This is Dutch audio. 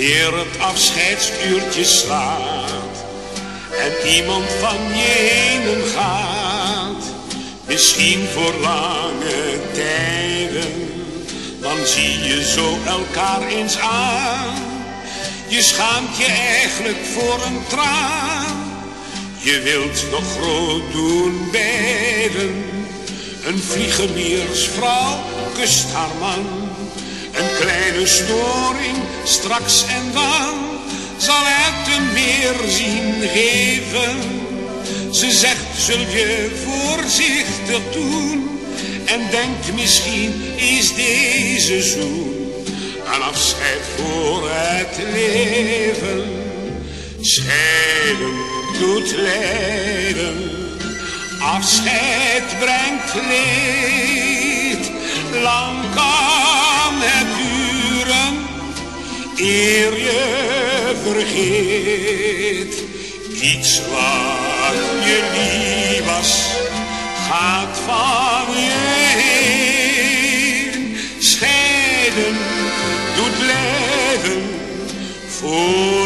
weer het afscheidsuurtje slaat en iemand van je heen gaat, misschien voor lange tijden, dan zie je zo elkaar eens aan. Je schaamt je eigenlijk voor een traan, je wilt nog groot doen beiden. Een vliegemiersvrouw kust haar man, een kleine storing straks en dan zal het een weerzien geven. Ze zegt, zul je voorzichtig doen en denkt misschien is deze zoen een afscheid voor het leven. Scheiden doet lijden, afscheid brengt leed. Lang kan eer je vergeet. Iets wat je lief was, gaat van je heen. Scheiden doet voor